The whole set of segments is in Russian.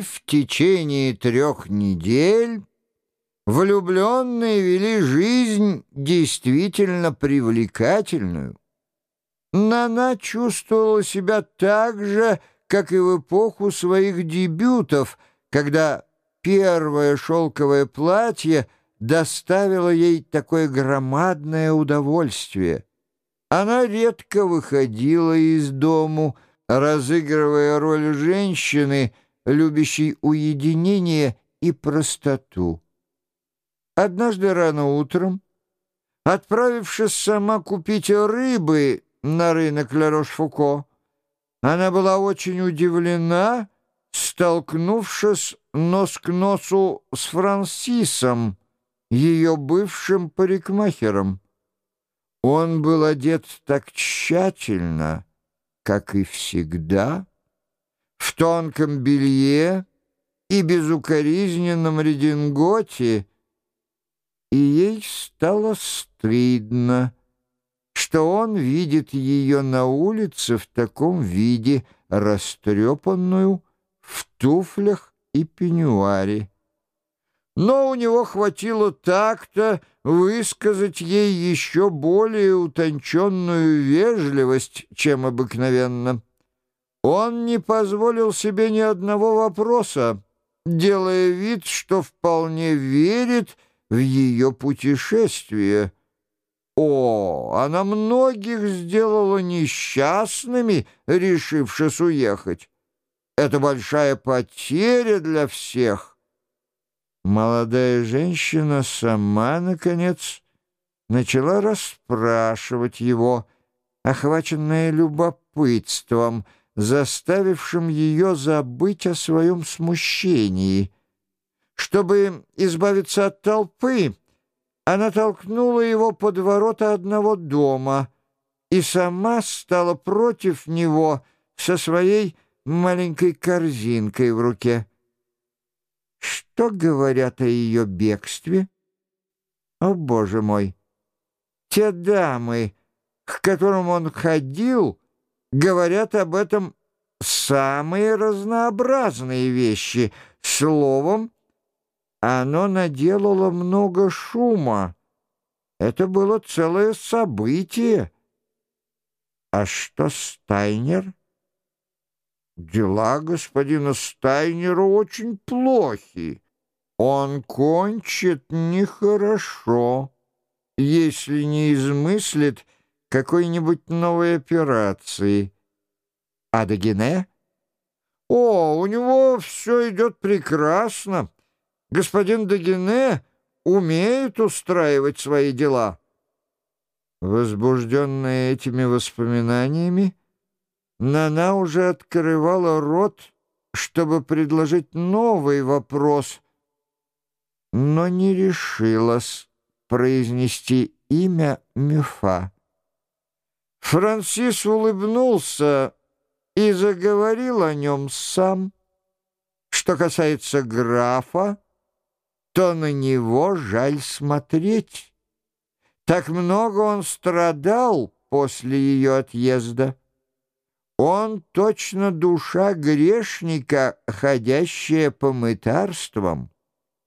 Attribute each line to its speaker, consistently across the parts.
Speaker 1: В течение трех недель влюбленные вели жизнь действительно привлекательную. Нана чувствовала себя так же, как и в эпоху своих дебютов, когда первое шелковое платье доставило ей такое громадное удовольствие. Она редко выходила из дому, разыгрывая роль женщины, любящей уединение и простоту. Однажды рано утром, отправившись сама купить рыбы на рынок Ля-Рош-Фуко, она была очень удивлена, столкнувшись нос к носу с Франсисом, ее бывшим парикмахером. Он был одет так тщательно, как и всегда, тонком белье и безукоризненном рединготе, и ей стало стыдно, что он видит ее на улице в таком виде, растрепанную, в туфлях и пеньюаре. Но у него хватило так-то высказать ей еще более утонченную вежливость, чем обыкновенно. Он не позволил себе ни одного вопроса, делая вид, что вполне верит в ее путешествие. О, она многих сделала несчастными, решившись уехать. Это большая потеря для всех. Молодая женщина сама, наконец, начала расспрашивать его, охваченная любопытством, заставившим ее забыть о своем смущении. Чтобы избавиться от толпы, она толкнула его под ворота одного дома и сама стала против него со своей маленькой корзинкой в руке. Что говорят о ее бегстве? О, боже мой! Те дамы, к которым он ходил, говорят об этом самые разнообразные вещи. Словом, оно наделало много шума. Это было целое событие. А что Стайнер? Дела господина Стайнера очень плохи. Он кончит нехорошо, если не измыслит какой-нибудь новой операции. А Дагене? О, у него все идет прекрасно. Господин Дагене умеет устраивать свои дела. Возбужденная этими воспоминаниями, Нана уже открывала рот, чтобы предложить новый вопрос — но не решилась произнести имя Мюфа. Франсис улыбнулся и заговорил о нем сам. Что касается графа, то на него жаль смотреть. Так много он страдал после ее отъезда. Он точно душа грешника, ходящая по мытарствам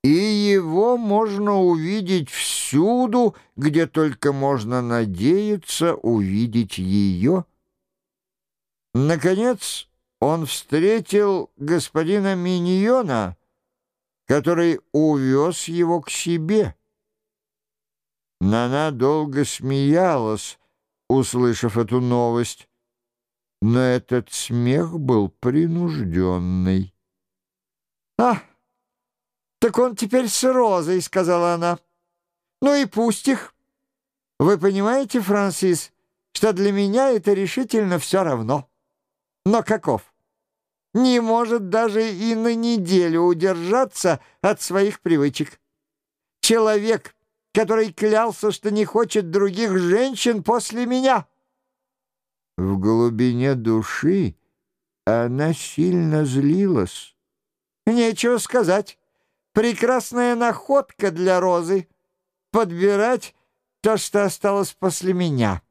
Speaker 1: и его можно увидеть всюду, где только можно надеяться увидеть ее. Наконец он встретил господина Миньона, который увез его к себе. Нана долго смеялась, услышав эту новость, но этот смех был принужденный. «Ах!» «Так он теперь с Розой», — сказала она. «Ну и пусть их. Вы понимаете, Франсис, что для меня это решительно все равно. Но каков? Не может даже и на неделю удержаться от своих привычек. Человек, который клялся, что не хочет других женщин после меня». В глубине души она сильно злилась. «Нечего сказать». Прекрасная находка для Розы. Подбирать то, что осталось после меня.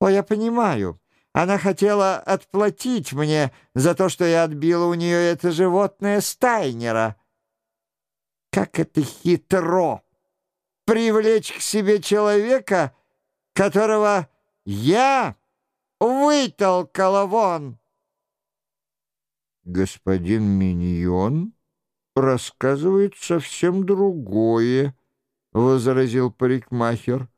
Speaker 1: О, я понимаю, Она хотела отплатить мне за то, что я отбила у нее это животное Стайнера. Как это хитро! Привлечь к себе человека, которого я вытолкала вон. Господин Миньон рассказывает совсем другое, — возразил парикмахер.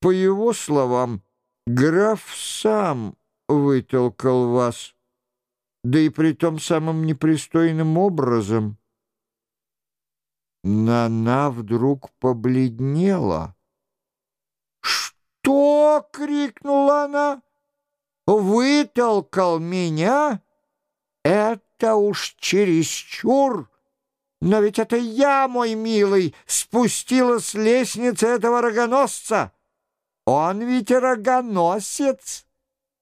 Speaker 1: По его словам, граф сам вытолкал вас, да и при том самым непристойным образом. Нана вдруг побледнела. «Что?» — крикнула она. «Вытолкал меня? Это уж чересчур!» Но ведь это я, мой милый, спустила с лестницы этого рогоносца. Он ведь рогоносец.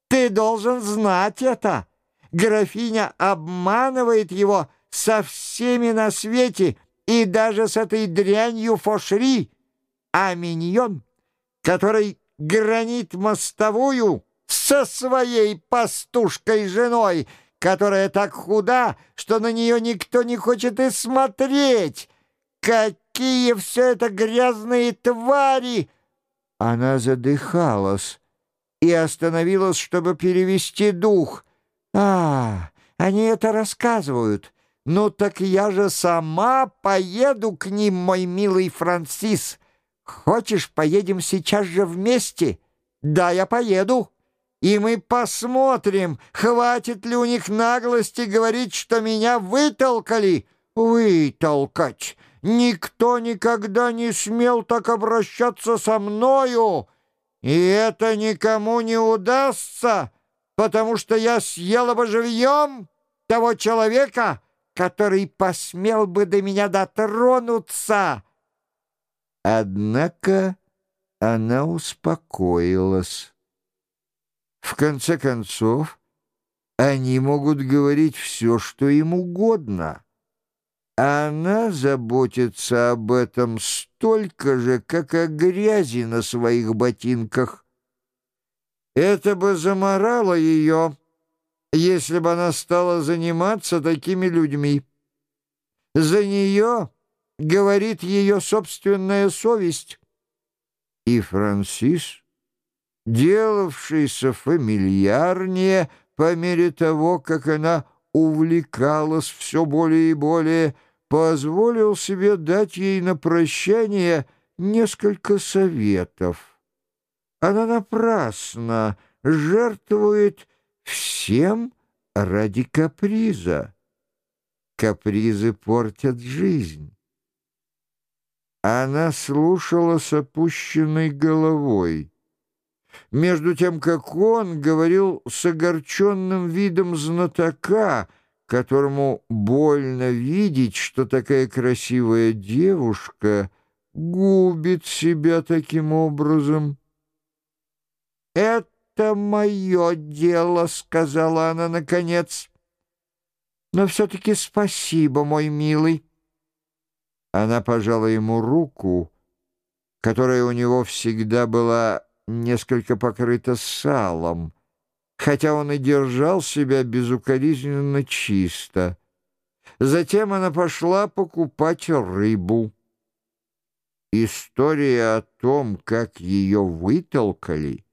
Speaker 1: Ты должен знать это. Графиня обманывает его со всеми на свете и даже с этой дрянью Фошри. А миньон, который гранит мостовую со своей пастушкой-женой, которая так худа, что на нее никто не хочет и смотреть. Какие все это грязные твари!» Она задыхалась и остановилась, чтобы перевести дух. «А, они это рассказывают. Ну так я же сама поеду к ним, мой милый Франсис. Хочешь, поедем сейчас же вместе? Да, я поеду» и мы посмотрим, хватит ли у них наглости говорить, что меня вытолкали. Вытолкать! Никто никогда не смел так обращаться со мною, и это никому не удастся, потому что я съела бы живьем того человека, который посмел бы до меня дотронуться. Однако она успокоилась. В конце концов, они могут говорить все, что им угодно. Она заботится об этом столько же, как о грязи на своих ботинках. Это бы заморало ее, если бы она стала заниматься такими людьми. За нее говорит ее собственная совесть. И Франсис делавшийся фамильярнее по мере того, как она увлекалась все более и более, позволил себе дать ей на прощание несколько советов. Она напрасно жертвует всем ради каприза. Капризы портят жизнь. Она слушала с опущенной головой между тем как он говорил с огорченным видом знатока, которому больно видеть, что такая красивая девушка губит себя таким образом. «Это мое дело», — сказала она наконец. «Но все-таки спасибо, мой милый». Она пожала ему руку, которая у него всегда была несколько покрыта салом, хотя он и держал себя безукоризненно чисто. Затем она пошла покупать рыбу. История о том, как ее вытолкали,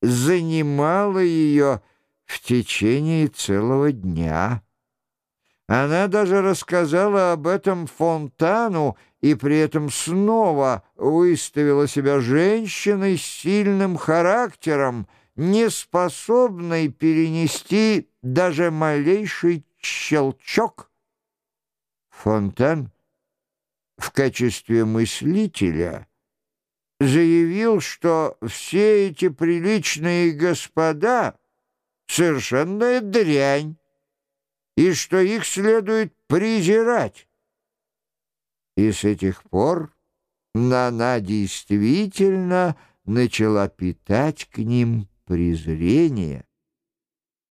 Speaker 1: занимала ее в течение целого дня. Она даже рассказала об этом Фонтану и при этом снова выставила себя женщиной с сильным характером, не способной перенести даже малейший щелчок. Фонтан в качестве мыслителя заявил, что все эти приличные господа — совершенная дрянь, и что их следует презирать. И с этих пор Нана действительно начала питать к ним презрение.